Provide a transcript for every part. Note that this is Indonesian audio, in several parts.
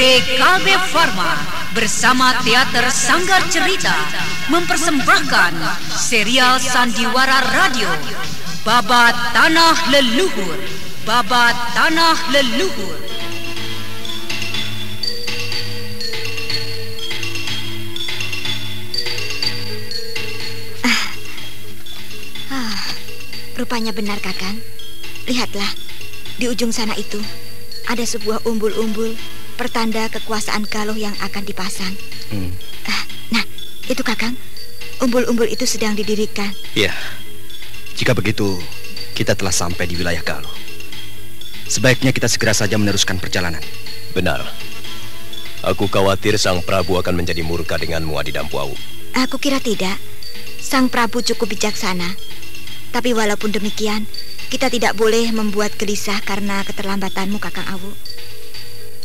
PT KB Pharma bersama Teater Sanggar Cerita mempersembahkan serial Sandiwara Radio Babat Tanah Leluhur Babat Tanah Leluhur. Rupanya benar, Kakang. Lihatlah, di ujung sana itu ada sebuah umbul-umbul pertanda kekuasaan Galuh yang akan dipasang. Hmm. Uh, nah, itu Kakang. Umbul-umbul itu sedang didirikan. Iya. Jika begitu, kita telah sampai di wilayah Galuh. Sebaiknya kita segera saja meneruskan perjalanan. Benar. Aku khawatir Sang Prabu akan menjadi murka denganmu, Adi Dampuau. Aku kira tidak. Sang Prabu cukup bijaksana. Tapi walaupun demikian, kita tidak boleh membuat gelisah karena keterlambatanmu, Kakang Awu.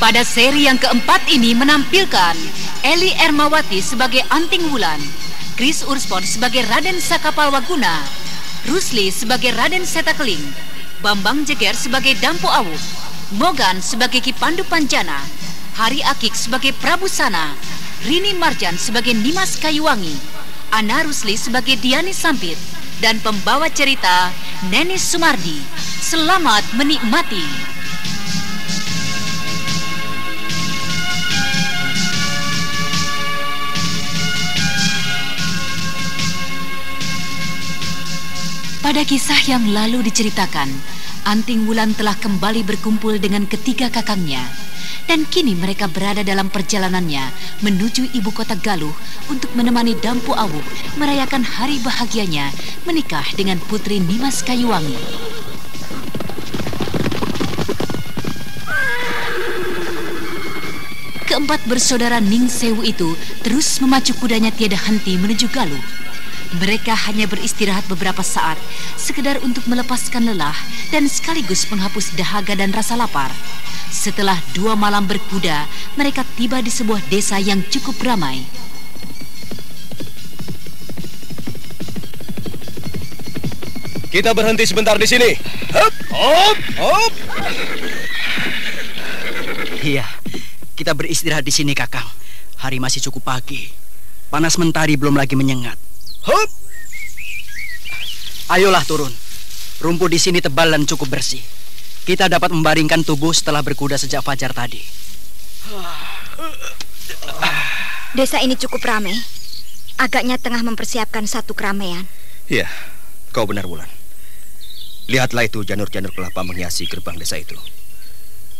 Pada seri yang keempat ini menampilkan Eli Ermawati sebagai Anting Wulan, Chris Urspon sebagai Raden Sakapalwaguna, Rusli sebagai Raden Setakeling, Bambang Jeger sebagai Dampo Awu, Mogan sebagai Kipandu Panjana, Hari Akik sebagai Prabu Sana, Rini Marjan sebagai Nimas Kayuwangi, Ana Rusli sebagai Diani Sampit, dan pembawa cerita Neni Sumardi. Selamat menikmati. Pada kisah yang lalu diceritakan, Anting Wulan telah kembali berkumpul dengan ketiga kakangnya. Dan kini mereka berada dalam perjalanannya menuju ibu kota Galuh untuk menemani Dampu Awuk merayakan hari bahagianya menikah dengan putri Nimas Kayuwangi. Keempat bersaudara Ning Sewu itu terus memacu kudanya tiada henti menuju Galuh. Mereka hanya beristirahat beberapa saat, sekedar untuk melepaskan lelah dan sekaligus menghapus dahaga dan rasa lapar. Setelah dua malam berkuda, mereka tiba di sebuah desa yang cukup ramai. Kita berhenti sebentar di sini. Hop, hop, hop. Iya, kita beristirahat di sini, Kakang. Hari masih cukup pagi. Panas mentari belum lagi menyengat. Hup! Ayolah turun. Rumput di sini tebal dan cukup bersih. Kita dapat membaringkan tubuh setelah berkuda sejak fajar tadi. Desa ini cukup ramai. Agaknya tengah mempersiapkan satu keramaian. Iya, kau benar Wulan. Lihatlah itu janur-janur kelapa menghiasi gerbang desa itu.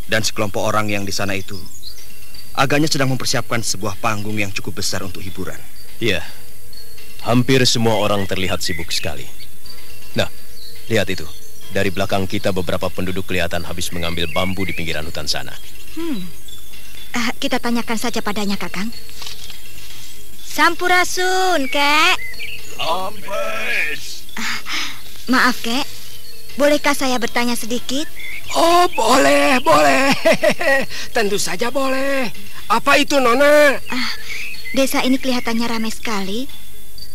Dan sekelompok orang yang di sana itu agaknya sedang mempersiapkan sebuah panggung yang cukup besar untuk hiburan. Iya, Hampir semua orang terlihat sibuk sekali. Nah, lihat itu. Dari belakang kita beberapa penduduk kelihatan habis mengambil bambu di pinggiran hutan sana. Hmm. Uh, kita tanyakan saja padanya, Kakang. Sampurasun, Kek. Ampes. Uh, maaf, Kek. Bolehkah saya bertanya sedikit? Oh, boleh, boleh. Tentu saja boleh. Apa itu, Nona? Uh, desa ini kelihatannya ramai sekali.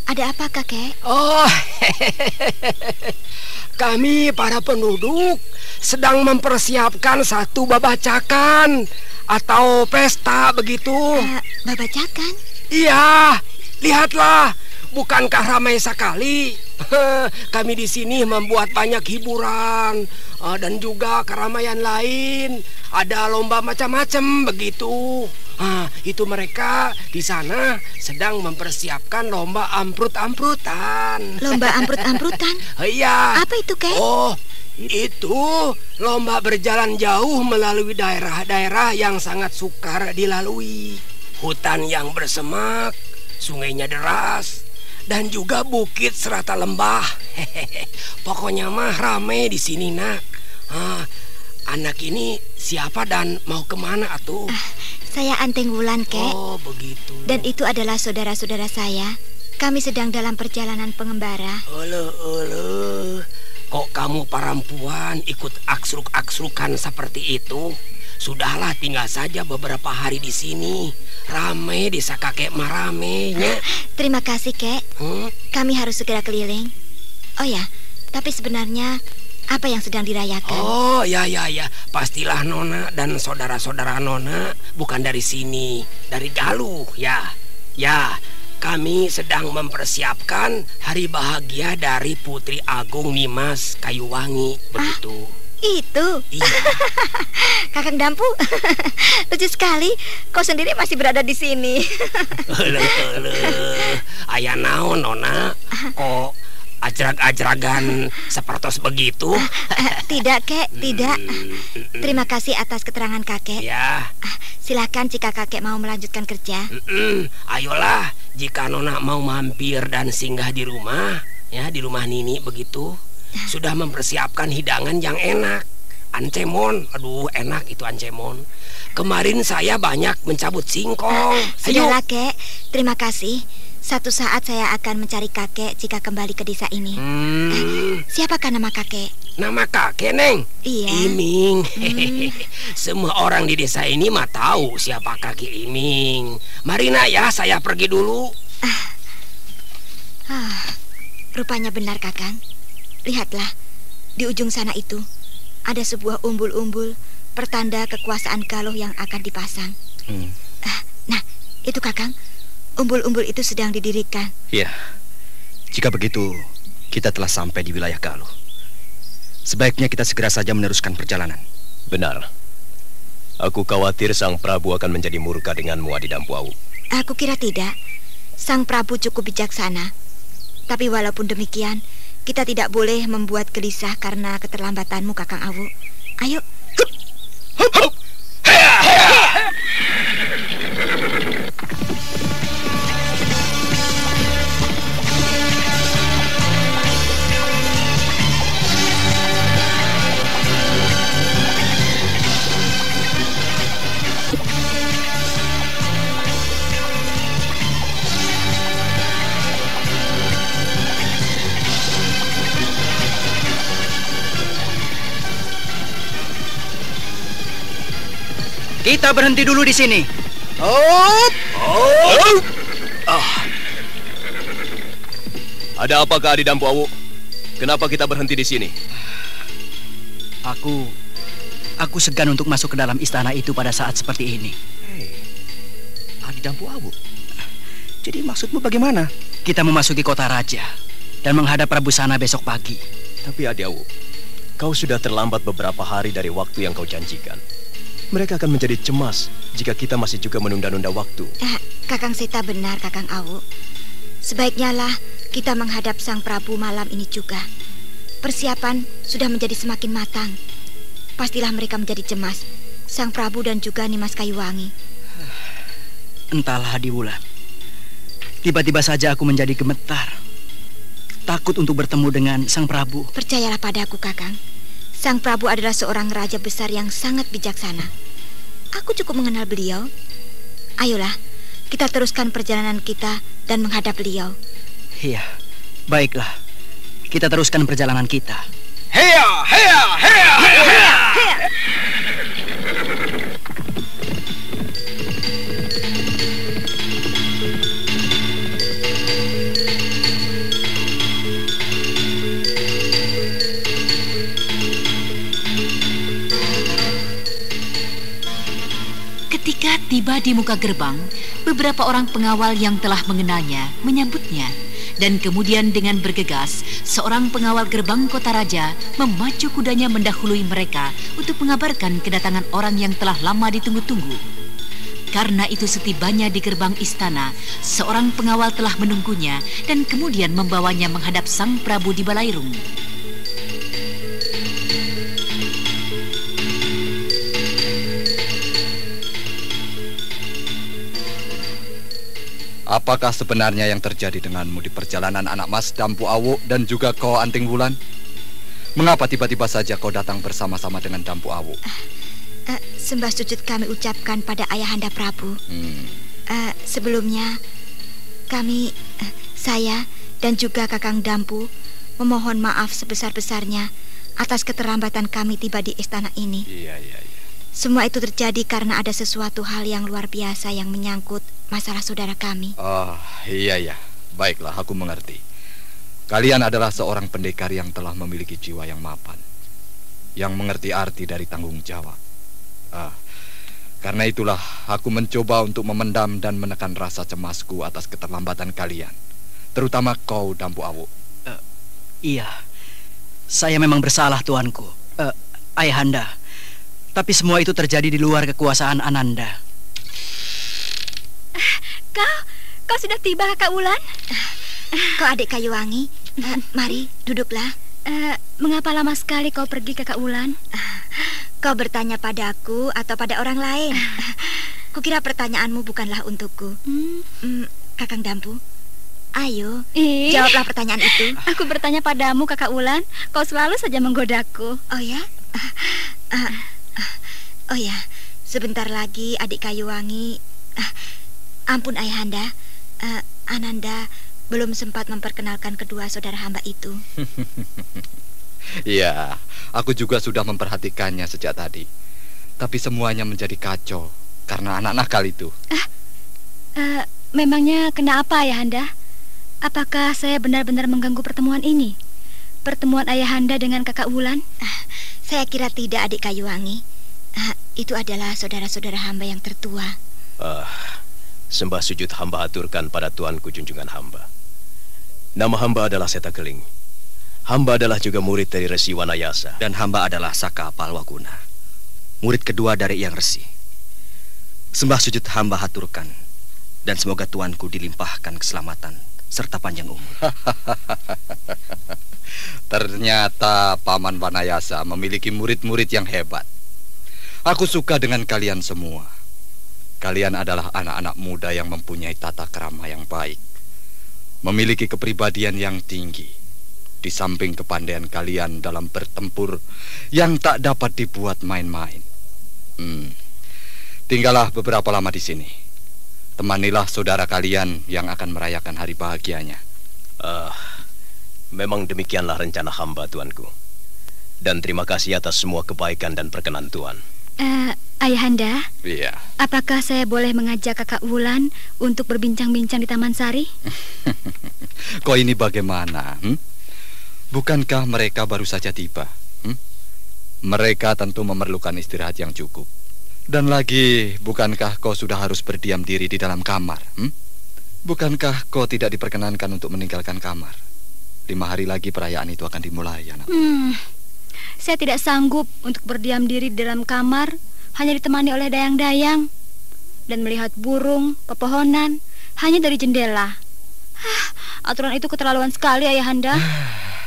Ada apa, kakek? Oh, kami para penduduk sedang mempersiapkan satu babacakan atau pesta begitu. Uh, babacakan? Iya, lihatlah. Bukankah ramai sekali? Kami di sini membuat banyak hiburan uh, dan juga keramaian lain. Ada lomba macam-macam begitu. Ah, itu mereka di sana sedang mempersiapkan lomba amprut-amprutan. Lomba amprut-amprutan? Iya. Apa itu, Kek? Oh, itu lomba berjalan jauh melalui daerah-daerah yang sangat sukar dilalui. Hutan yang bersemak, sungainya deras, dan juga bukit serata lembah. Hehehe. Pokoknya mah rame di sini, nak. Ah, anak ini siapa dan mau ke mana atuh? Ah, saya Anteng Wulan, Kek. Oh, begitu. Dan itu adalah saudara-saudara saya. Kami sedang dalam perjalanan pengembara. Ole, ole. Kok kamu perempuan ikut aksruk-aksrukan seperti itu? Sudahlah tinggal saja beberapa hari di sini. Rame desa kakek maramenya. Terima kasih, Kek. Hmm? Kami harus segera keliling. Oh ya, tapi sebenarnya apa yang sedang dirayakan? Oh, ya ya ya. Pastilah Nona dan saudara-saudara Nona bukan dari sini, dari Galuh, ya. Ya, kami sedang mempersiapkan hari bahagia dari Putri Agung Nimas Kayuwangi, begitu. Itu. Iya. Kakang Dampu. Lucu sekali. Kau sendiri masih berada di sini. Ayah naon, Nona? Kok ajrag-ajragan sepertos begitu? Eh, tidak, Kek, tidak. Hmm, Terima kasih atas keterangan Kakek. Ya, Ah, Silakan jika Kakek mau melanjutkan kerja. mm-mm. ayolah jika Nona mau mampir dan singgah di rumah, ya di rumah Nini begitu, sudah mempersiapkan hidangan yang enak. Ancemon, aduh enak itu ancemon. Kemarin saya banyak mencabut singkong. Ayo, Sudahlah, Kek. Terima kasih. Satu saat saya akan mencari kakek jika kembali ke desa ini. Hmm, Siapakah nama kakek? nama kakek Neng. Iya. Iming. Semua orang di desa ini mah tahu siapa kakek Iming. Marina ya, saya pergi dulu. Ah, rupanya benar, Kakang. Lihatlah, di ujung sana itu ada sebuah umbul-umbul pertanda kekuasaan Galuh yang akan dipasang. Hmm. Ah, nah, itu Kakang. Umbul-umbul itu sedang didirikan. Ya, jika begitu, kita telah sampai di wilayah Galuh. Sebaiknya kita segera saja meneruskan perjalanan. Benar. Aku khawatir Sang Prabu akan menjadi murka denganmu Adi Dampuawu. Aku kira tidak. Sang Prabu cukup bijaksana. Tapi walaupun demikian, kita tidak boleh membuat gelisah karena keterlambatanmu, Kakang Awu. Ayo, Kita berhenti dulu di sini. Ada apakah Adi Dampuawu? Kenapa kita berhenti di sini? Aku aku segan untuk masuk ke dalam istana itu pada saat seperti ini. Adi Dampu Awu. Jadi maksudmu bagaimana? Kita memasuki kota raja dan menghadap Prabu Sana besok pagi. Tapi Adi Awu, kau sudah terlambat beberapa hari dari waktu yang kau janjikan. Mereka akan menjadi cemas jika kita masih juga menunda-nunda waktu. eh, Kakang Seta benar, Kakang Awu. Sebaiknya lah kita menghadap Sang Prabu malam ini juga. Persiapan sudah menjadi semakin matang. Pastilah mereka menjadi cemas. Sang Prabu dan juga Nimas Kayuwangi. Entahlah di bulan. Tiba-tiba saja aku menjadi gemetar. Takut untuk bertemu dengan Sang Prabu. Percayalah padaku, Kakang. Sang Prabu adalah seorang raja besar yang sangat bijaksana. Aku cukup mengenal beliau. Ayolah, kita teruskan perjalanan kita dan menghadap beliau. Iya, baiklah. Kita teruskan perjalanan kita. Heya, heya, heya, heya. Ketika tiba di muka gerbang, beberapa orang pengawal yang telah mengenalnya menyambutnya dan kemudian dengan bergegas, seorang pengawal gerbang kota raja memacu kudanya mendahului mereka untuk mengabarkan kedatangan orang yang telah lama ditunggu-tunggu. Karena itu setibanya di gerbang istana, seorang pengawal telah menunggunya dan kemudian membawanya menghadap Sang Prabu di Balairung. Apakah sebenarnya yang terjadi denganmu di perjalanan anak mas Dampu Awu dan juga kau Anting Wulan? Mengapa tiba-tiba saja kau datang bersama-sama dengan Dampu Awu? Uh, uh, sembah sujud kami ucapkan pada Ayahanda Prabu. Hmm. Uh, sebelumnya, kami, uh, saya dan juga Kakang Dampu memohon maaf sebesar-besarnya atas keterlambatan kami tiba di istana ini. Iya, iya. Semua itu terjadi karena ada sesuatu hal yang luar biasa yang menyangkut masalah saudara kami. Oh, iya ya. Baiklah, aku mengerti. Kalian adalah seorang pendekar yang telah memiliki jiwa yang mapan. Yang mengerti arti dari tanggung jawab. Ah, karena itulah aku mencoba untuk memendam dan menekan rasa cemasku atas keterlambatan kalian. Terutama kau, Dampu Awu. Uh, iya, saya memang bersalah, tuanku. Uh, ayahanda, tapi semua itu terjadi di luar kekuasaan Ananda. Kau, kau sudah tiba, Kak Wulan? Kau adik kayu wangi. Uh, mari, duduklah. Uh, mengapa lama sekali kau pergi, Kakak Wulan? Kau bertanya padaku atau pada orang lain? Kukira pertanyaanmu bukanlah untukku. Hmm. Hmm, Kakang Dampu, ayo, Ih. jawablah pertanyaan itu. Aku bertanya padamu, Kakak Wulan. Kau selalu saja menggodaku. Oh ya? Uh, uh, Oh ya, sebentar lagi adik Kayuwangi. Uh, ampun ayahanda, uh, Ananda belum sempat memperkenalkan kedua saudara hamba itu. Iya, aku juga sudah memperhatikannya sejak tadi. Tapi semuanya menjadi kacau karena anak nakal itu. Uh, uh, memangnya kenapa ayahanda? Apakah saya benar-benar mengganggu pertemuan ini? Pertemuan ayahanda dengan kakak Wulan? Uh, saya kira tidak adik Kayuwangi. Uh, itu adalah saudara-saudara hamba yang tertua. Ah, uh, sembah sujud hamba aturkan pada tuanku junjungan hamba. Nama hamba adalah Seta Keling. Hamba adalah juga murid dari Resi Wanayasa. Dan hamba adalah Saka Palwaguna, murid kedua dari Yang Resi. Sembah sujud hamba haturkan, dan semoga tuanku dilimpahkan keselamatan serta panjang umur. Ternyata Paman Wanayasa memiliki murid-murid yang hebat. Aku suka dengan kalian semua. Kalian adalah anak-anak muda yang mempunyai tata kerama yang baik. Memiliki kepribadian yang tinggi. Di samping kepandaian kalian dalam bertempur yang tak dapat dibuat main-main. Hmm. Tinggallah beberapa lama di sini. Temanilah saudara kalian yang akan merayakan hari bahagianya. Uh, memang demikianlah rencana hamba, tuanku. Dan terima kasih atas semua kebaikan dan perkenan tuan. Uh, Ayahanda? Iya. Apakah saya boleh mengajak kakak Wulan untuk berbincang-bincang di Taman Sari? Kok ini bagaimana? Hmm? Bukankah mereka baru saja tiba? Hmm? Mereka tentu memerlukan istirahat yang cukup. Dan lagi, bukankah kau sudah harus berdiam diri di dalam kamar? Hmm? Bukankah kau tidak diperkenankan untuk meninggalkan kamar? Lima hari lagi perayaan itu akan dimulai, anak. Hmm. Saya tidak sanggup untuk berdiam diri di dalam kamar hanya ditemani oleh dayang-dayang dan melihat burung, pepohonan hanya dari jendela. Hah, aturan itu keterlaluan sekali, Ayahanda.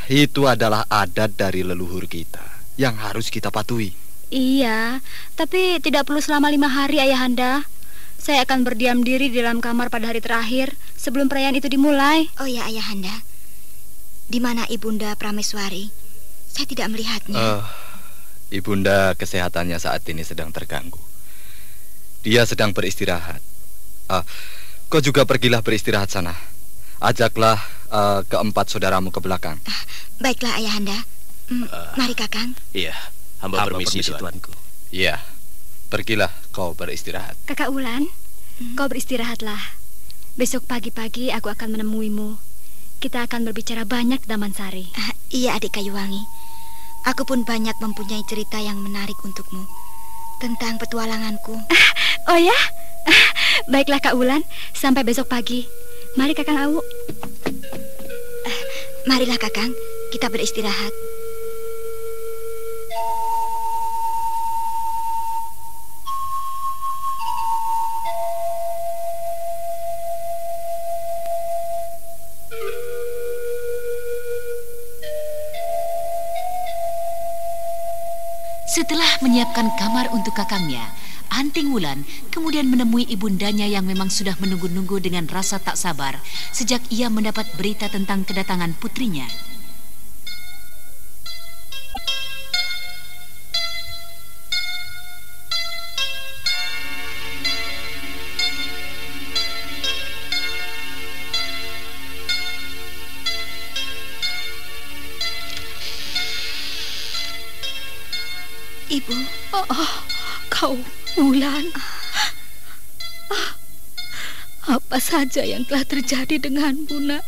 itu adalah adat dari leluhur kita yang harus kita patuhi. Iya, tapi tidak perlu selama lima hari, Ayahanda. Saya akan berdiam diri di dalam kamar pada hari terakhir sebelum perayaan itu dimulai. Oh ya, Ayahanda. Di mana Ibunda Prameswari? Saya tidak melihatnya. Uh, ibunda kesehatannya saat ini sedang terganggu. Dia sedang beristirahat. Uh, kau juga pergilah beristirahat sana. Ajaklah uh, keempat saudaramu ke belakang. Uh, baiklah, ayahanda. Mm, uh, mari, kakang. Iya, hamba, hamba permisi, permisi tuanku. Iya, pergilah kau beristirahat. Kakak Ulan, mm. kau beristirahatlah. Besok pagi-pagi aku akan menemuimu. Kita akan berbicara banyak Damansari. Uh, iya, adik Kayuwangi. Aku pun banyak mempunyai cerita yang menarik untukmu tentang petualanganku. Oh ya? Baiklah Kak Wulan, sampai besok pagi. Mari Kakang Awu. marilah Kakang, kita beristirahat. Menyiapkan kamar untuk kakangnya, Anting Wulan kemudian menemui ibundanya yang memang sudah menunggu-nunggu dengan rasa tak sabar sejak ia mendapat berita tentang kedatangan putrinya. Apa saja yang telah terjadi denganmu, nak?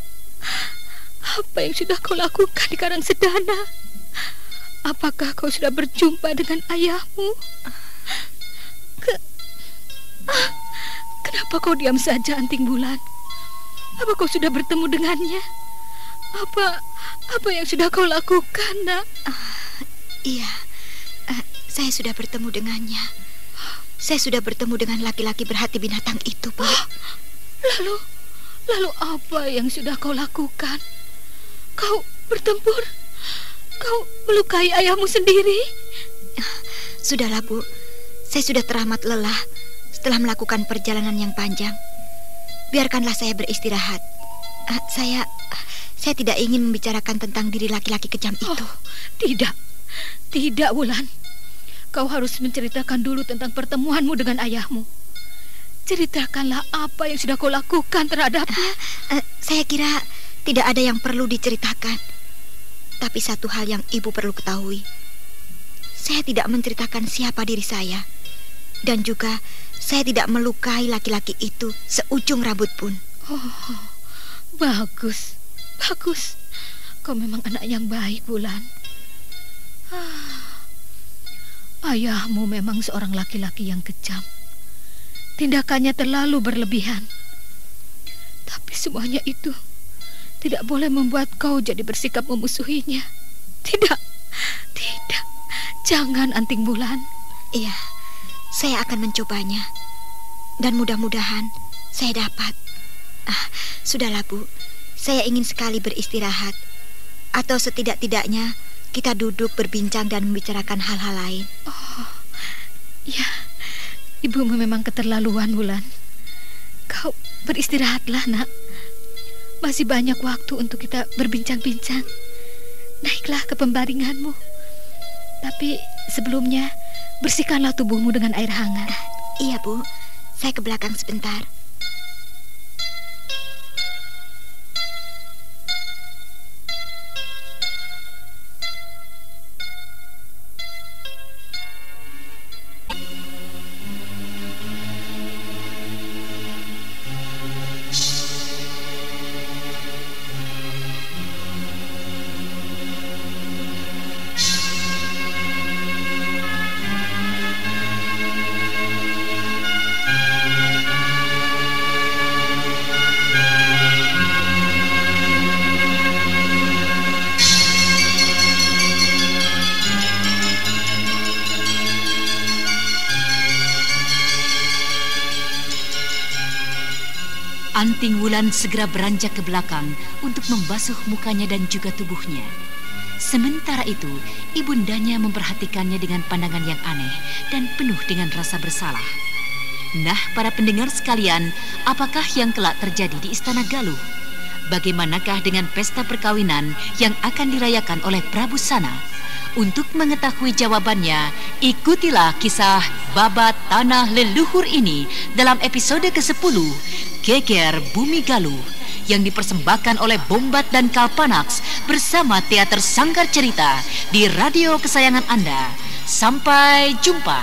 Apa yang sudah kau lakukan di Karang Sedana? Apakah kau sudah berjumpa dengan ayahmu? Ke... Ah, kenapa kau diam saja, Anting Bulan? Apa kau sudah bertemu dengannya? Apa apa yang sudah kau lakukan, nak? Uh, iya, uh, saya sudah bertemu dengannya. Saya sudah bertemu dengan laki-laki berhati binatang itu, Bu. Lalu, lalu apa yang sudah kau lakukan? Kau bertempur? Kau melukai ayahmu sendiri? Sudahlah, Bu. Saya sudah teramat lelah setelah melakukan perjalanan yang panjang. Biarkanlah saya beristirahat. Uh, saya saya tidak ingin membicarakan tentang diri laki-laki kejam itu. Oh, tidak. Tidak, Wulan. Kau harus menceritakan dulu tentang pertemuanmu dengan ayahmu. Ceritakanlah apa yang sudah kau lakukan terhadapnya. Uh, uh, saya kira tidak ada yang perlu diceritakan. Tapi satu hal yang ibu perlu ketahui. Saya tidak menceritakan siapa diri saya. Dan juga saya tidak melukai laki-laki itu seujung rambut pun. Oh, bagus. Bagus. Kau memang anak yang baik, Bulan. Ah. Ayahmu memang seorang laki-laki yang kejam. Tindakannya terlalu berlebihan. Tapi semuanya itu tidak boleh membuat kau jadi bersikap memusuhinya. Tidak, tidak. Jangan anting bulan. Iya, saya akan mencobanya. Dan mudah-mudahan saya dapat. Ah, sudahlah, Bu. Saya ingin sekali beristirahat. Atau setidak-tidaknya kita duduk berbincang dan membicarakan hal-hal lain. Oh, ya. Ibumu memang keterlaluan, Wulan. Kau beristirahatlah, nak. Masih banyak waktu untuk kita berbincang-bincang. Naiklah ke pembaringanmu. Tapi sebelumnya, bersihkanlah tubuhmu dengan air hangat. Iya, Bu. Saya ke belakang sebentar. Anting Wulan segera beranjak ke belakang untuk membasuh mukanya dan juga tubuhnya. Sementara itu, ibundanya memperhatikannya dengan pandangan yang aneh dan penuh dengan rasa bersalah. Nah, para pendengar sekalian, apakah yang kelak terjadi di Istana Galuh? Bagaimanakah dengan pesta perkawinan yang akan dirayakan oleh Prabu Sana? Untuk mengetahui jawabannya, ikutilah kisah babat tanah leluhur ini dalam episode ke-10 Geger Bumi Galuh yang dipersembahkan oleh Bombat dan Kalpanax bersama Teater Sanggar Cerita di radio kesayangan Anda. Sampai jumpa.